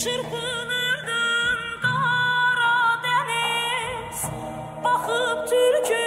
Çırpınırdın dara deniz. Bakıp türkü